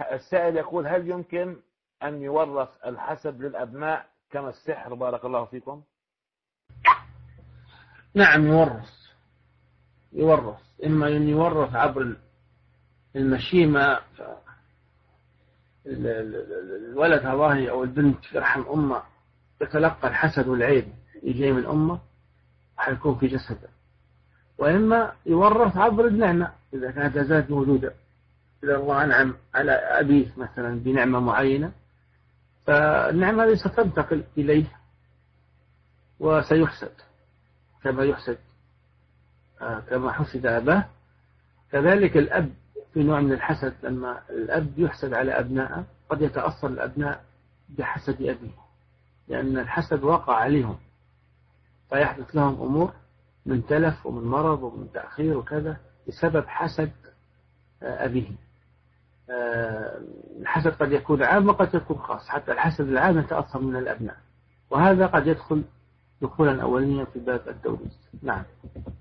السائل يقول هل يمكن أن يورث الحسد للأبناء كما السحر بارك الله فيكم؟ نعم يورث. يورث. إما أن يورث عبر المشيمة الولد هذا أو البنت يرحم أمه يتلقى الحسد والعيب يجي من أمه حيكون في جسده. وإما يورث عبر النعمة إذا كانت زاد موجودة. إذا الله أنعم على أبيه مثلا بنعمة معينة فالنعمة هذه ستنتقل إليه وسيحسد كما يحسد آه، كما حسد أباه. كذلك الأب في نوع من الحسد لما الأب يحسد على أبنائه قد يتأثر الأبناء بحسد أبيه لأن الحسد وقع عليهم فيحدث لهم أمور من تلف ومن مرض ومن تأخير وكذا بسبب حسد آه، أبيه. آه، الحسد قد يكون عام وقد يكون خاص. حتى الحسد العام يتأثر من الأبناء. وهذا قد يدخل دخولا أوليا في باب الدوريس نعم.